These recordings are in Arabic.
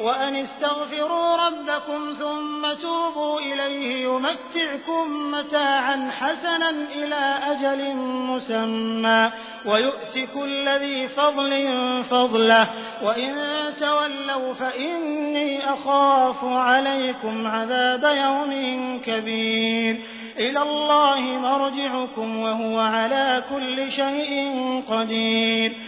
وأن استغفروا ربكم ثم توبوا إليه يمتعكم متاعا حسنا إلى أجل مسمى ويؤت كل ذي فضل فضله وإن تولوا فإني أخاف عليكم عذاب يوم كبير إلى الله مرجعكم وهو على كل شيء قدير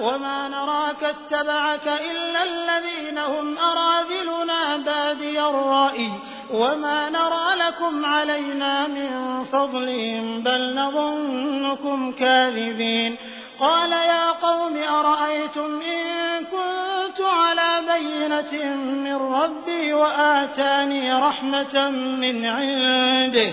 وما نراك اتبعك إلا الذين هم أراذلنا بادي الرأي وما نرى لكم علينا من فضل بل نظنكم كاذبين قال يا قوم أرأيتم إن كنت على بينة من ربي وآتاني رحمة من عنده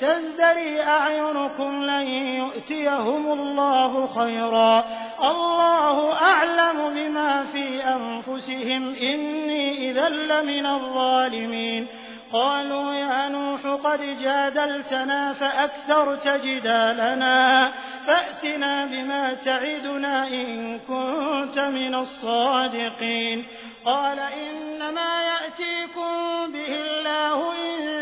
تزدري أعينكم لن يؤتيهم الله خيرا. الله أعلم بما في أنفسهم. إني إذا لمن الظالمين. قالوا يا نوح قد جادلتنا فأكثرت جدالنا. فأتنا بما تعدنا إن كنت من الصادقين. قال إنما يأتيكم به الله إن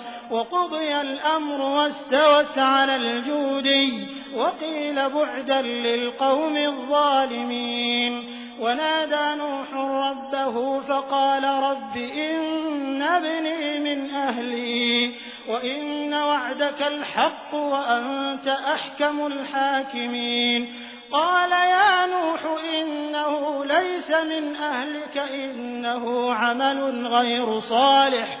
وقضي الأمر واستوت على الجودي وقيل بعدا للقوم الظالمين. ونادى نوح ربه فقال رب إن ابني من أهلي وإن وعدك الحق وأنت أحكم الحاكمين. قال يا نوح إنه ليس من أهلك إنه عمل غير صالح.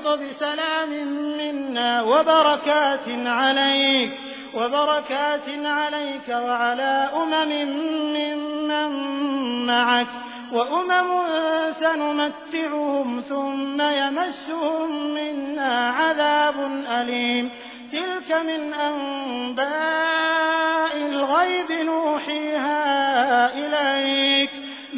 اهبط بسلام منا وبركات عليك وبركات عليك وعلى أمم ممن معك وأمم سنمتعهم ثم يمسهم منا عذاب أليم. تلك من أنباء الغيب نوحيها إليك.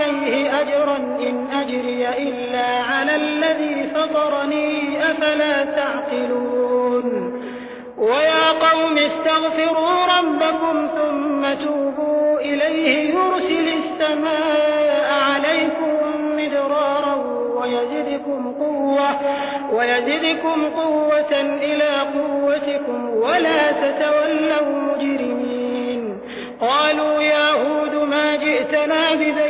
عليه أجرا إن أجري إلا على الذي فطرني أفلا تعقلون؟ ويا قوم استغفروا ربكم ثم توبوا إليه يرسل السماء عليكم مدرارا ويزدكم قوة ويزدكم قوة إلى قوتكم ولا تتولوا مجرمين. قالوا يا هود ما جئتنا ببينة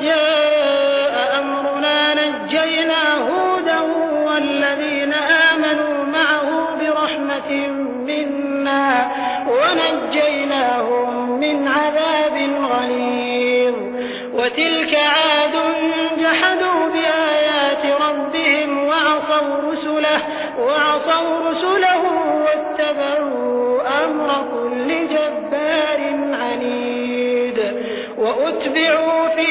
وأتبعوا في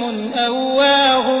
أواه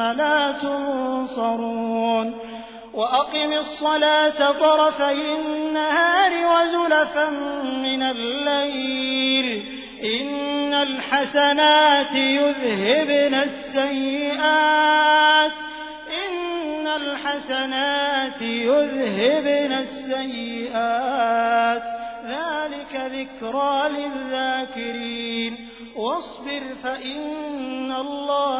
لا تنصرون وأقم الصلاة طرفي النهار وزلفا من الليل إن الحسنات يذهبن السيئات إن الحسنات يذهبن السيئات ذلك ذكرى للذاكرين واصبر فإن الله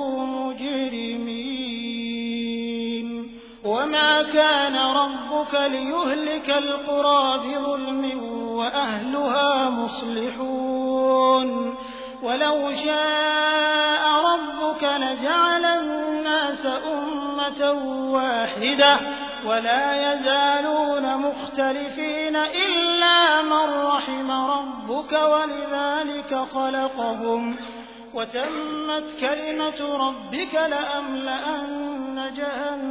وما كان ربك ليهلك القرى بظلم وأهلها مصلحون. ولو شاء ربك لجعل الناس أمة واحدة ولا يزالون مختلفين إلا من رحم ربك ولذلك خلقهم. وتمت كلمة ربك لأملأن جهنم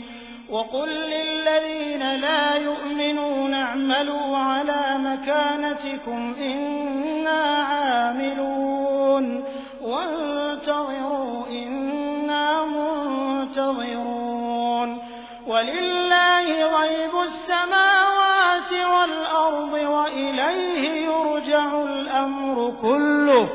وقل للذين لا يؤمنون اعملوا على مكانتكم إنا عاملون. وانتظروا إنا منتظرون. ولله غيب السماوات والأرض وإليه يرجع الأمر كله.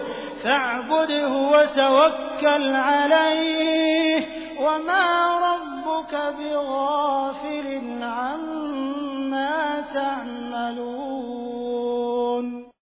فاعبده وتوكل عليه. وما ربك ربك بغافل عما تعملون